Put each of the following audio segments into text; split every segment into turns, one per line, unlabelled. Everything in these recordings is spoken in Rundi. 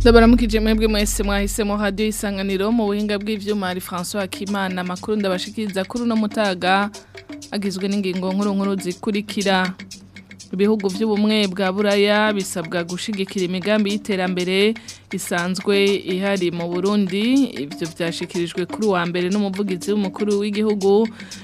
ndabaramukije mwebwe mwese mwahisemo hadiyo isanganiro mu buhinga bw'ibyuma hari francois Kimana amakuru ndabashikiriza kuri uno mutaga agizwe n'ingingo nkuru nkuru zikurikira ibihugu by'ubumwe bwa buraya bisabwa gushigikira imigambi y'iterambere isanzwe ihari mu burundi ibyo byashyikirijwe kuri uwa mbere n'umuvugizi w'umukuru w'igihugu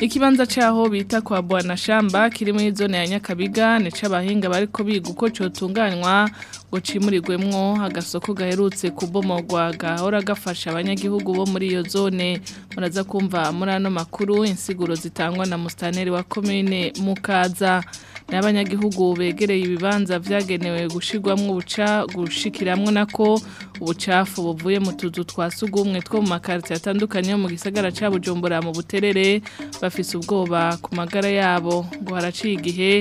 ikibanza cyaho bita kwa bwana shamba kiri muri ya nyakabiga ni cy'abahinga bari biga uko cyotunganywa ngo cimurirwemwo agasoko gaherutse kubomogwa gahora gafasha abanyagihugu bo muri iyo zone muraza kumva murano makuru insiguro zitangwa na mustaneri wa komine mukaza n'abanyagihugu begereye ibibanza byagenewe gushyirwamo ubuca gushikiramwo nako ubucafu buvuye mu tuzu twa sugumwe two mu makarita atandukanye mu gisagara cya bujumbura mu buterere bafise ubwoba ku magara yabo ngo haraciye igihe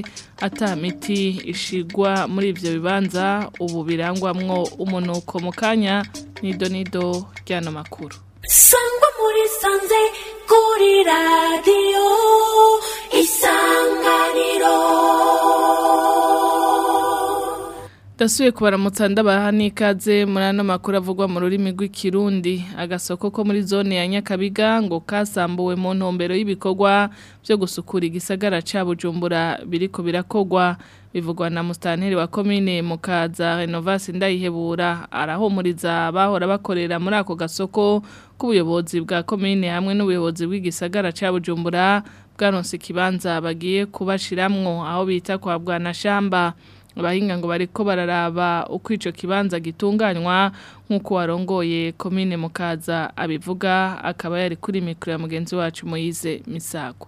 miti ishigwa muri ibyo bibanza ubu birangwamwo umunuko mu kanya nido nido ry'ano makuru
sangwa muri sanze kuri radiyo isanganiro
dasubiye kubaramutsa ndabaha n'ikaze muri ano makuru avugwa mu rurimi rw'ikirundi agasoko ko muri zone ya nyakabiga ngo kasambuwe mu ntumbero y'ibikorwa byo gusukura igisagara cya bujumbura biri ku birakogwa bivugwa na mustaneri wa komine mukaza renovasi ndayihebura arahumuriza abahora bakorera muri ako gasoko k'ubuyobozi bwa komine hamwe n'ubuyobozi bw'igisagara cya bujumbura bwaronse ikibanza bagiye kubashiramwo aho bita kwa Bwana shamba abahinga ngo bariko bararaba uko ico kibanza gitunganywa nk'uko warongoye komine mukaza abivuga akaba yari kuri mikro ya mugenzi wacu muyize misago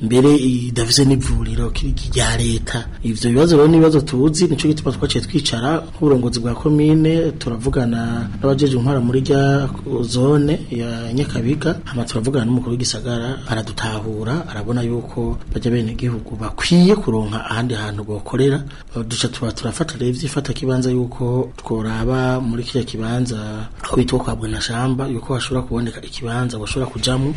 mbere idafise n'ivuriro rya leta ibyo bibazo rero n'ibibazo tuzi nicyo gituma twaciye twicara nk'uburongozi bwa komine turavugana n'abajeje nkora muri rya zone ya nyakabiga hama turavugana n'umukuru w'igisagara aradutahura arabona yuko bajya bene gihugu bakwiye kuronka ahandi hantu bokorera duca tuba turafata rero ibyifata kibanza yuko tworaba muri kiriya kibanza aho bitwa kwa bwana shamba yuko hashobora kuboneka ikibanza bashobora kujyamo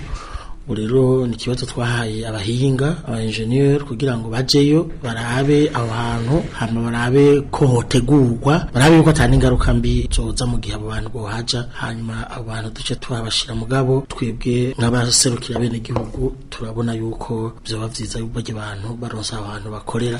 ubu ni ikibazo twahaye abahinga aba enjeniyeri kugira ngo bajyeyo barabe abantu hantu barabe ko hotegurwa barabe yuko atari ingaruka mbi zoza mu gihe abo bantu bohaja hanyuma abantu duce tuhabashira mugabo twebwe nk'abaserukira bene igihugu turabona yuko byaba byiza yuko bantu baronsa abantu hantu bakorera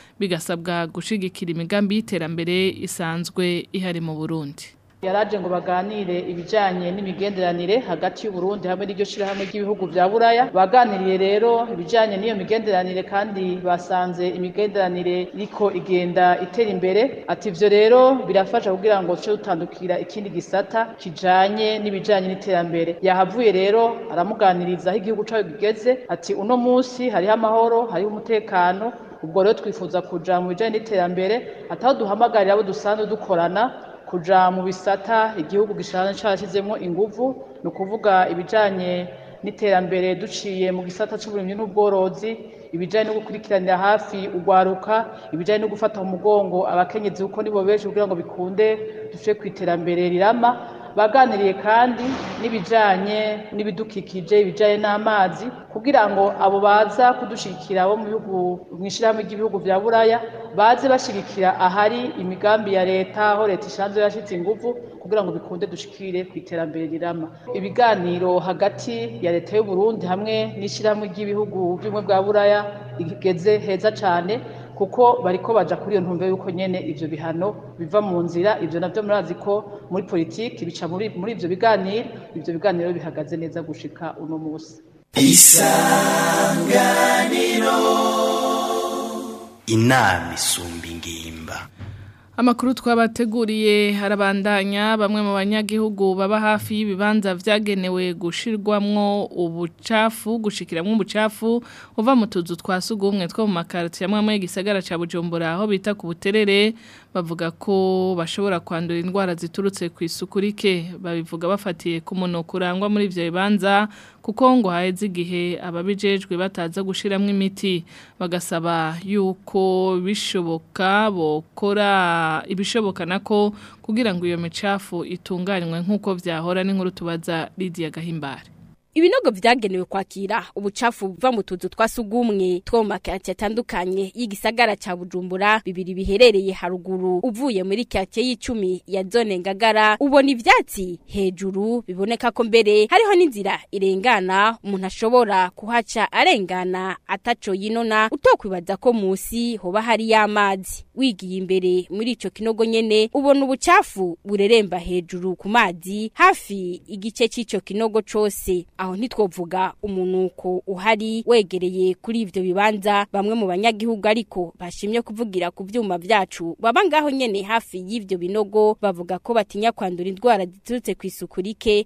bigasabwa gushigikira imigambi y'iterambere isanzwe ihari mu Burundi
yari ngo baganire ibijyanye n'imigenderanire hagati y'u Burundi hamwe n'iryo shyirahamwe ry'ibihugu bya Buraya baganiriye rero ibijyanye n'iyo migenderanire kandi basanze imigenderanire iriko igenda itera imbere ati ivyo rero birafasha kugira ngo tuce dutandukira ikindi gisata kijanye n'ibijyanye n'iterambere yahavuye rero aramuganiriza aho igihugu cayo gigeze ati uno munsi hariho amahoro hariho umutekano ubwo rero twifuza kuja mu bijyanye n'iterambere ataho duhamagarira abo dusanzwe dukorana Kuja mu bisata igihugu gishanje cyarashyizemo ingufu ni ukuvuga ibijyanye n'iterambere duciye mu gisata cy'uburimyi n'ubworozi ibijyanye no gukurikiranira hafi ugwaruka, ibijyanye no gufata umugongo, mugongo abakenyezi kuko nibo benshi kugira ngo bikunde duce ku iterambere rirama baganiriye kandi n'ibijyanye n'ibidukikije ibijyanye n'amazi kugira ngo abo baza kudushyigikira bo mu bihugu mu ishyirahamwe ry'ibihugu bya buraya baze bashyigikira ahari imigambi ya leta aho leta isanzwe yashyitse ingufu kugira ngo bikunde dushyikire ku iterambere rirama ibiganiro hagati ya leta y'u Burundi hamwe n'ishyirahamwe ry'ibihugu by'ubumwe bwa buraya igeze heza cyane kuko bariko baja kuri iyo ntumbero yuko nyene ivyo bihano biva mu nzira ivyo navyo murazi ko muri politiki bica muri, muri ivyo biganiro ivyo biganiro bihagaze neza gushika uno musi isanganiro
inama isumba
Amakuru twabateguriye harabandanya bamwe mu banyagihugu baba hafi y'ibibanza byagenewe gushirwamwo ubucafu gushikiramwo ubucafu uva mu tuzu twasugumwe two mu makarti yamwe mu gisagara ca Bujumbura aho bita ku buterere bavuga ko bashobora kwandura indwara ziturutse ku isuku rike babivuga bafatiye ku munuko urangwa muri ibyo bibanza kuko ngo haheze igihe ababijejwe bataza gushiramo imiti bagasaba yuko bishoboka bokora ibishoboka nako kugira ngo iyo micafu itunganywe nk'uko byahora n'inkuru tubaza Lidia Gahimbare
ibinogo vyagenewe kwakira ubucafu buva mu tuzu twasugumwe two mu atandukanye y'igisagara ca Bujumbura bibiri biherereye haruguru uvuye muri kate y'icumi ya zone ngagara ubona ivyatsi hejuru biboneka ko mbere hariho n'inzira irengana umuntu ashobora kuhaca arengana ataco yinona utokwibaza ko musi hoba hari y'amazi wigiye imbere muri ico kinogo nyene ubona ubucafu bureremba hejuru ku mazi hafi igice c'ico kinogo cose aho ntitwovuga umunuko uhari wegereye kuri ibyo bibanza bamwe mu banyagihugu ariko bashimye kuvugira ku byuma byacu baba ngaho nyene hafi y’ibyo binogo bavuga ko batinya kwandura indwara ziturutse ku kw'isuku rike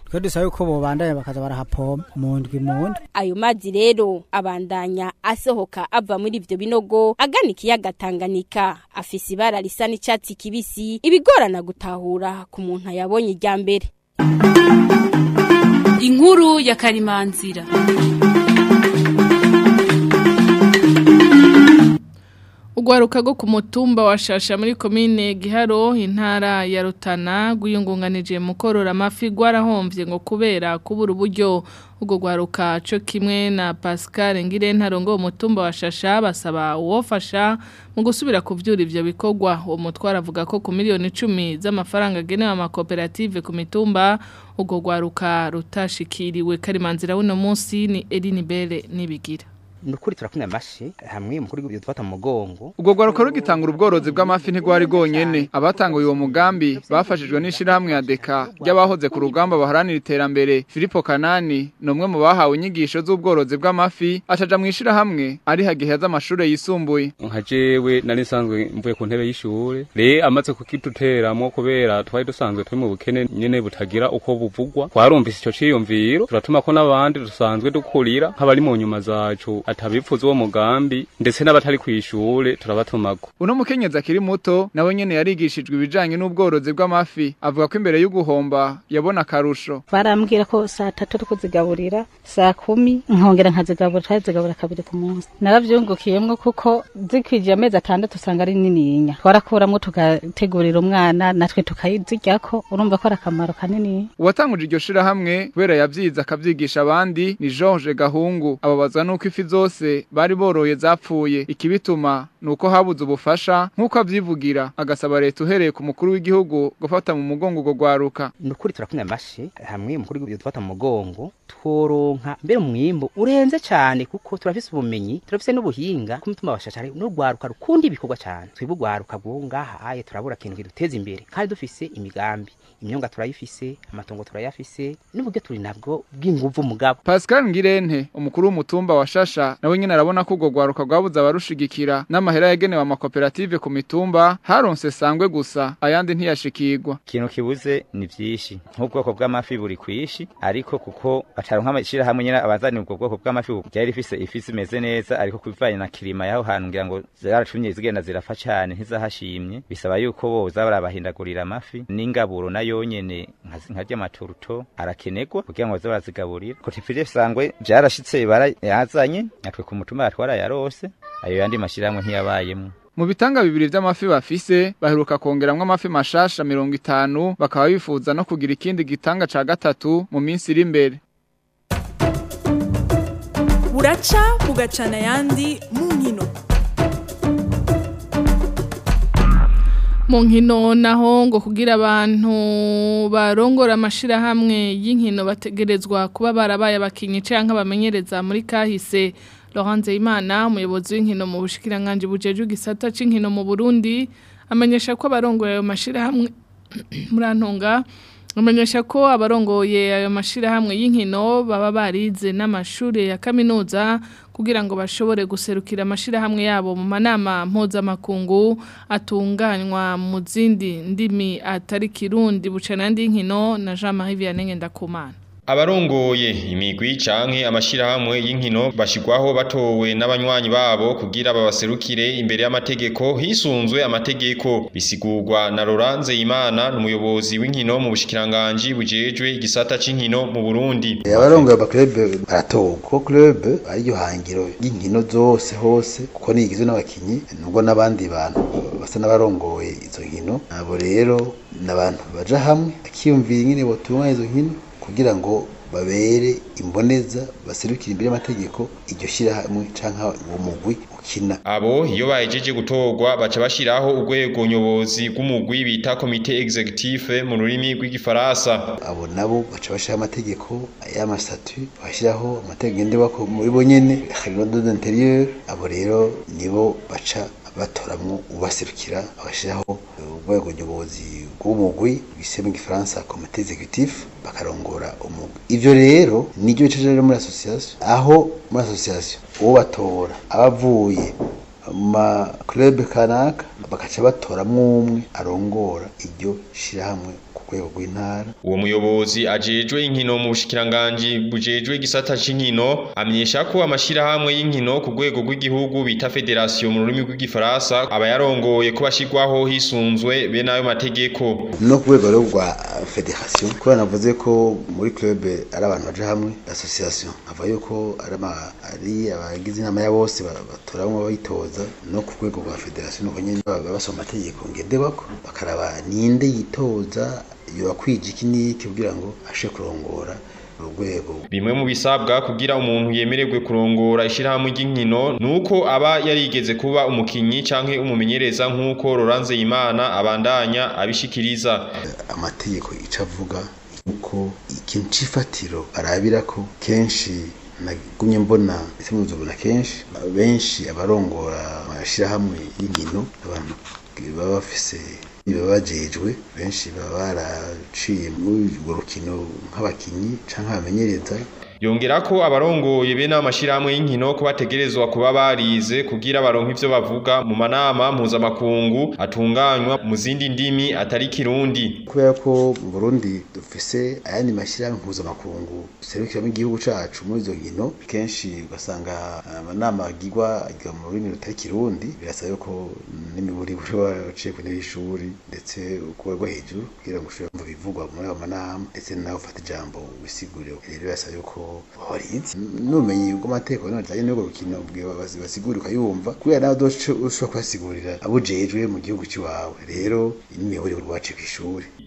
twe dusaba yuko bobandanya bakaza barahapompa mu ndwi mu
ayo mazi rero abandanya asohoka ava muri ibyo binogo agana ikiyaga Tanganyika afise ibara risa n'icatsi kibisi ibigorana gutahura ku muntu yabonye irya mbere
inkuru ya karimanzira
Ugwaruka go ku mutumba wa Shasha muri commune Giharo intara ya Rutana guyungunganije mukorora amafi gwarahomvye ngo kubera kubura buryo ubwo gwaruka cyo kimwe na Pascal Ngirentaro ngo mutumba wa Shasha basaba uwofasha mu gusubira kuvyura ibyo bikogwa uwo mutwara avuga ko ku miliyoni 10 z'amafaranga genewe amakoperative ku mitumba ubwo gwaruka rutashikiriwe karimanzira uno munsi ni Eline Bele nibigira
nukuri turakunywa amashi hamwe umukuru dufata mugongo
ubwo rwari rugitangura ubworozi bw'amafi ntigwari rwonyine abatanguye uwo mugambi bafashijwe n'ishyirahamwe ya deka ry'abahoze ku rugamba baharanira iterambere filipo kanani ni umwe mu bahawe inyigisho z'ubworozi bw'amafi acaja mu ishyirahamwe ari hagihe z'amashuri yisumbuye
nka jewe nari nsanzwe mvuye ku ntebe y'ishure rero amaze kukiduteramo kubera twari dusanzwe turi mu bukene nyene butagira uko buvugwa twarumvise icyo ciyumviro turatuma ko n'abandi dusanzwe dukurira nk'abari mu nyuma zacu atabifuza uwo mugambi ndetse n'abatari ku ishure turabatumako
uno mukenyezi akiri muto nawe nyene yarigishijwe ibijanye n'ubworozi bw'amafi avuga ko imbere yo guhomba yabona akarusho
barambwira ko saa tatu ariko zigaburira saa kumi nkongera nkazigaburira twarazigabura kabiri ku munsi naravyungukiyemwo kuko zikwije amezi atandatu usanga ari nininya twarakuramwo tugategurira umwana natwe tukayiziryako urumva ko ari akamaro kanini
uwatanguje iryo shirahamwe kubera yavyize akavyigisha abandi ni George Gahungu ababazwa nuko ifi zo zose bari boroye zapfuye ikibituma nuko habuze ubufasha nkuko abyivugira agasaba leta uhereye ku mukuru w'igihugu gufata mu mugongo ugo gwaruka
nukuri turakunda amashyi hamwe mukuru w'igihugu dufata mu mugongo tworonka mbere umwimbo urenze cyane kuko turafise ubumenyi turafise n'ubuhinga kumutuma bashashari no gwaruka rukundi ibikorwa cyane twibu gwaruka bwo aye turabura kintu kiduteza imbere kandi dufise imigambi imyonga turayifise amatongo turayafise n'uburyo turi nabwo bw'inguvu mugabo
Pascal Ngirente umukuru w'umutumba wa Shasha nawe nyine arabona ko urwo rwaruka rwabuze n'amahera yagenewe amakoperative ku mitumba haronse sangwe gusa ayandi ntiyashikirwa
ikintu kibuze ni byinshi nk'ubwoko bw'amafi buri kwishi ariko kuko bataronka amashira hamwe nyine abazani ubwo bwoko bw'amafi byari fise ifisi imeze neza ariko kubivanye na kirima yaho hantu ngira ngo zaracumye zigenda zirafa cyane ntizahashimye bisaba yuko boza barabahindagurira amafi n'ingaburo nayo nyene nkarya amaturuto arakenegwa kugira ngo baze barazigaburira kotifire sangwe byarashitse bara yazanye natwe ku mutumba yarose, ayo yandi mashyirahamwe ntiyabayemo
mu bitanga bibiri by'amafi bafise baheruka kongeramwo amafi mashasha mirongo itanu bakaba bifuza no kugira ikindi gitanga ca gatatu mu minsi iri imbere
buraca bugacana ayandi mu nkino
mu nkino naho ngo kugira abantu barongora amashirahamwe y'inkino bategerezwa kuba barabaye abakinyi canke bamenyereza muri kahise Laurent Imana umuyobozi w'inkino mu bushikiranganje bujeje gisata c'inkino mu Burundi amenyesha ko abarongoye ayo mashirahamwe murantunga umenyesha ko abarongoye ayo mashyirahamwe y'inkino baba barize n'amashuri ya kaminuza kugira ngo bashobore guserukira amashyirahamwe yabo mu manama mpuzamakungu atunganywa mu zindi ndimi atari kirundi buca n'andi na jean marie vianney ngendakumana
abarongoye imigwi canke amashirahamwe y'inkino bashirwaho batowe n'abanywanyi babo kugira babaserukire imbere y'amategeko hisunzwe amategeko bisigurwa na Laurence Imana n'umuyobozi w'inkino mu Bushikiranganji bujejwe igisata c'inkino mu Burundi
abarongoye ba baratowe ko club ari hangiro y'inkino zose hose kuko nigizwe n'abakinyi nubwo n'abandi bantu basa n'abarongoye izo nkino nabo rero n'abantu baja hamwe akiyumvira nyene botunganya izo nkino kugira ngo babere imboneza baserukire imbere y'amategeko iryo shyirahamwe cyangwa uwo mugwi ukina
abo iyo bahejeje gutorwa baca bashyiraho urwego nyobozi rw'umugwi bita komite executive mu rurimi rw'igifaransa
abo nabo baca bashyiraho amategeko y'amasatu bashyiraho amategeko ngenderwako muri bo nyene hari l'ordre intérieur abo rero nibo baca batoramwo ubaserukira bagashiraho eh, urwego nyobozi rw'umugwi bise mu gifaransa komite executive bakarongora umugwi ivyo rero niryo bica rero muri association aho muri association uwo batora abavuye ma club kanaka bakaca batoramwo umwe arongora iryo shirahamwe rwego rw'intara
uwo muyobozi ajejwe inkino mu bushikiranganji bujejwe igisata c'inkino amenyesha ko amashirahamwe y'inkino ku rwego rw'igihugu bita federasiyo mu rurimi rw'igifaransa aba yarongoye ko bashirwaho hisunzwe be n'ayo mategeko
no ku rwego rwa federasiyo kubera navuze ko muri club ari abantu baje hamwe association ava yuko ari abagize inama ya bose batoramwo bayitoza no ku rwego rwa federasiyo nuko nyene basoma amategeko ngendewako bakaraba ninde yitoza yokwija iki n'iki kugira ngo ashe kurongora urwego
bimwe mu bisabwa kugira umuntu yemererwe kurongora ishyirahamwe ry'inkino ni uko aba yarigeze kuba umukinnyi cyangwa umumenyereza nk'uko Laurence Imana abandanya abishikiriza
amategeko icyo avuga uko ikintu cy'ifatiro arabira ko kenshi nagumye mbona ndetse mbona kenshi benshi abarongora amashyirahamwe y'inkino abantu baba bafise ntibabajejwe benshi baba baraciye muri urwo rukino nk'abakinyi canke abamenyereza
yongera ko abarongoye be n'amashirahamwe y'inkino ko bategerezwa kuba barize kugira baronke ivyo bavuga mu manama mpuzamakungu atunganywa mu zindi ndimi atari kirundi
kubera ko mu Burundi dufise ayandi mashirahamwe mpuzamakungu serikira mu gihugu cacu muri izo nkino kenshi ugasanga amanama agirwa agirwa mu rurimi rutari kirundi birasaba ko buri waciye ku ntebe ndetse ukorwa hejuru kugira ngo ushobore kumva ibivugwa muri ayo manama ndetse nawe ufata ijambo wisigurire rero birasaba ko wabarinze n'ubumenyi bw'amategeko n'ubujyanye n'urwo rukino bwibabazi basigura kubera nawe ushobora kubasigurira abujejwe mu gihugu cy'iwawe rero
n'imiyoborere urwace ku ishuri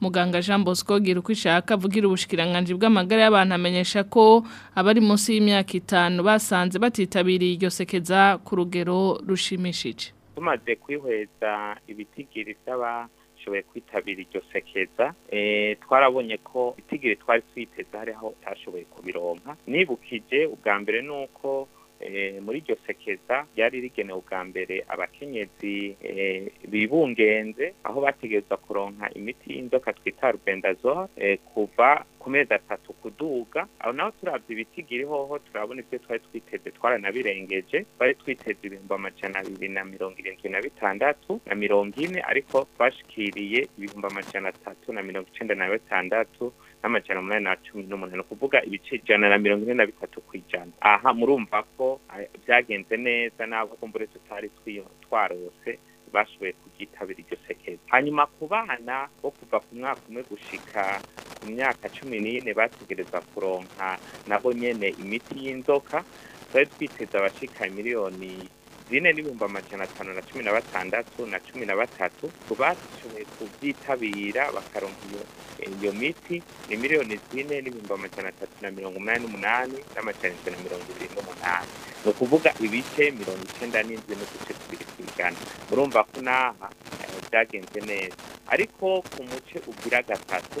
muganga Jean Bosco gira uko ishaka avugira ubushikiranganji bw'amagara y'abantu amenyesha ko abari munsi y'imyaka itanu basanze batitabiriye iryo sekeza ku rugero rushimishije
tumaze kwihweza ibitigiri saba batashoboye kwitabira iryo sekeza eh, twarabonye ko itigire twari twiteze hariho aho utashoboye kubironka nibukije ubwa mbere ni uko Eh, muri iryo sekeza ryari rigenewe ubwa mbere abakenyezi eh, bibungenze aho bategerezwa kuronka imiti y'inzoka twita rubendazole eh, kuva ku mezi atatu kuduga aho naho turabya ibiti hoho turabona ibyo twari twiteze twaranabirengeje bari twiteze ibihumbi amajana abiri na mirongo irindwi na bitandatu na mirongo ine ariko bashikiriye ibihumbi amajana atatu na mirongo icyenda na bitandatu n'amajana umunani na cumi n'umunani ni ukuvuga ibice ijana na mirongo ine na bitatu ku ijana aha murumva ko byagenze neza ntabwo kumbure tutari twarose bashoboye kubyitabira iryo sekeza hanyuma ku bana bo kuva ku mwaka umwe gushika ku myaka cumi n'ine bategereza kuronka nabo nyene imiti y'inzoka twari twiteze abashika miliyoni zine n'ibihumbi amajana atanu na cumi na batandatu na cumi na batatu ku bashoboye kubyitabira bakaronka iyo miti ni miliyoni zine n'ibihumbi amajana atatu na mirongo inani n'umunani n'amajana ijana na mirongo irindwi n'umunani ni ukuvuga ibice mirongo icyenda n'indwi n'uduce tubiri ku ijana murumva ko n'aha eh, byagenze neza ariko ku muce ugira gatatu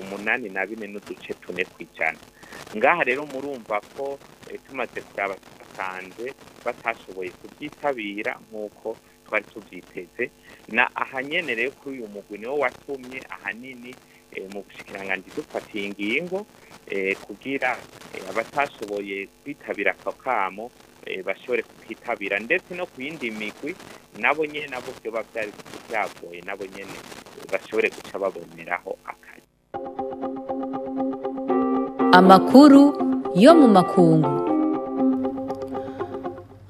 umunani na bine n'uduce tune ku ijana ngaha rero murumva ko eh, tumaze kuraba batanze batashoboye kubyitabira nk'uko twari tubyiteze na ahanyenereye kuri uyu mugwi niwo watumye ahanini eh, mu bushikiranganji dufatiye ingingo eh, kugira eh, abatashoboye kwitabira ako kamo bashobore kukitabira ndetse no ku yindi migwi nabo nyine nabo byoba byari byagoye nabo nyine bashobore guca baboneraho akazi
amakuru yo mu makungu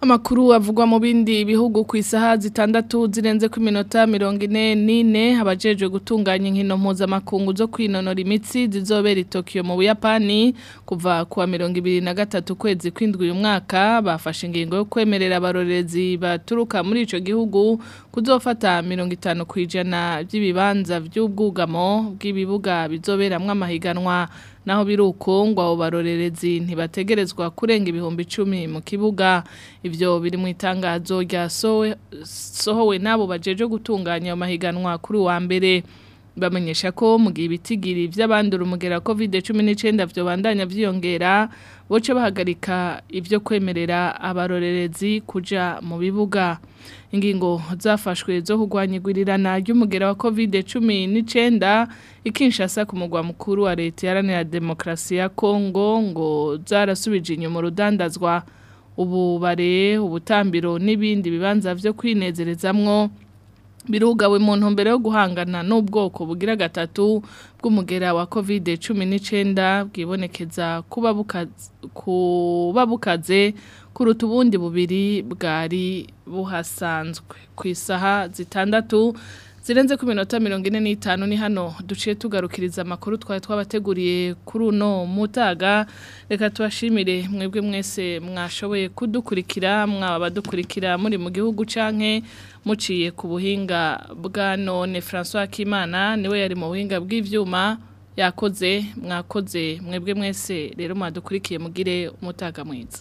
Amakuru avugwa mu bindi bihugu ku isaha zitandatu zirenze ku minota mirongo ine n'ine abajejwe gutunganya inkino mpuzamakungu zo kwinonora imitsi zizobera i Tokyo mu Buyapani kuva ku wa mirongo ibiri na gatatu kwezi kw'indwi uyu mwaka bafashe ingingo yo kwemerera abarorerezi baturuka muri icyo gihugu kuzofata mirongo itanu ku ijana by'ibibanza by'ubwugamo bw'ibibuga bizoberamwo amahiganwa naho biri uko abo barorerezi ntibategerezwa kurenga ibihumbi icumi mu kibuga ibyo biri mu itangazo sohowe n'abo bajeje gutunganya amahiganwa kuri uwa mbere bamenyesha ko mu gihe ibitigiri by'abandura umugera wa covid cumi n'icyenda byobandanya byiyongera boce bahagarika ibyo kwemerera abarorerezi kuja mu bibuga ingingo zafashwe zo kurwanya igwirirana ry'umugera wa covid cumi n'icyenda ikinshasa ku mugwa mukuru wa leta iharanira demokarasi ya Congo ngo zarasubije inyuma urudandazwa ububare ubutambiro n'ibindi bibanza byo kwinezerezamwo birugawe muntu mbere yo guhangana n'ubwoko bugira gatatu bw'umugera wa covid cumi n'icyenda bwibonekeza kuba bukaze kuruta ubundi bubiri bwari buhasanzwe ku isaha zitandatu zirenze ku minota mirongo ine n'itanu ni hano duciye tugarukiriza amakuru twari twabateguriye kuri uno mutaga reka tubashimire mwebwe mwese mwashoboye kudukurikira mwaba abadukurikira muri mu gihugu canke muciye ku buhinga bwa none François Kimana niwe yari mu buhinga bw'ivyuma yakoze mwakoze mwebwe mwese rero mwadukurikiye mugire umutaga mwiza